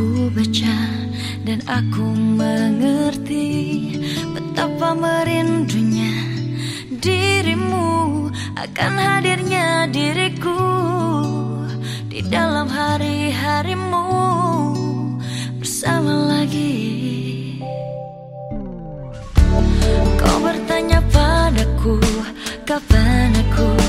Aku baca dan aku mengerti Betapa merindunya dirimu Akan hadirnya diriku Di dalam hari-harimu. Bersama lagi. Kau bertanya padaku Kapan aku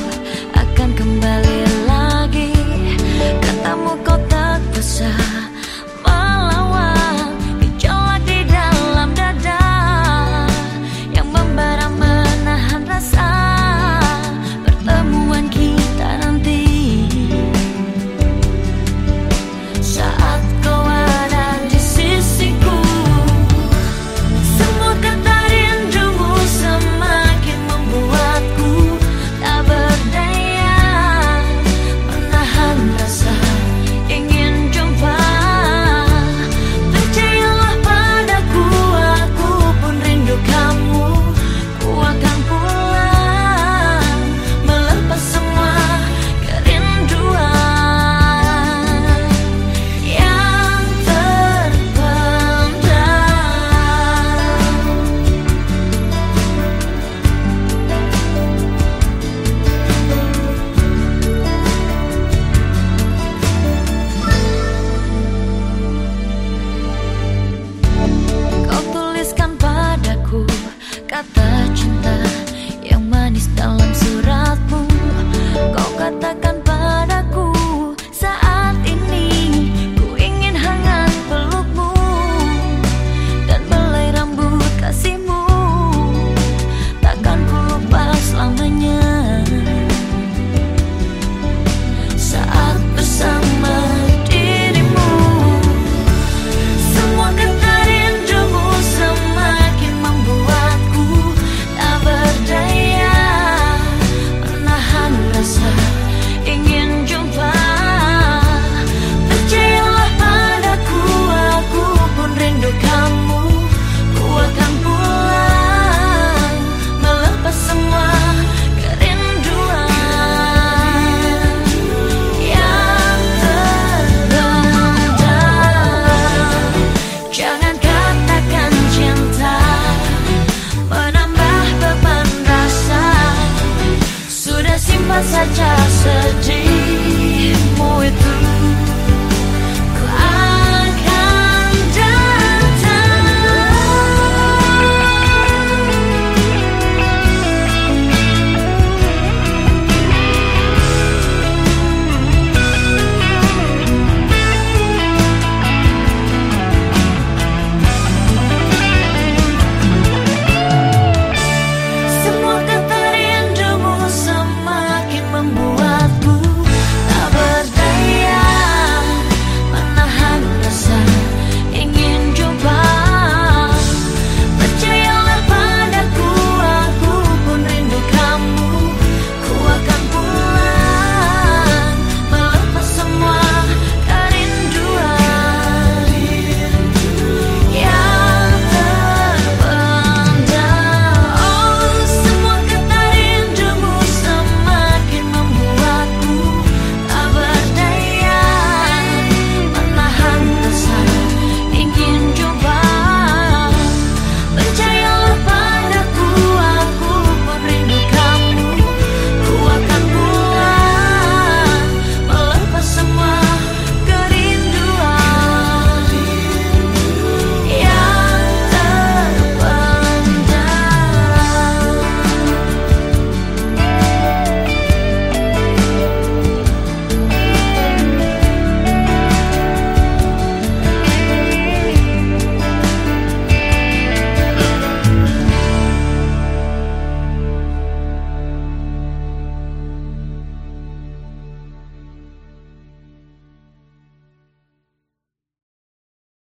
saja sedihmu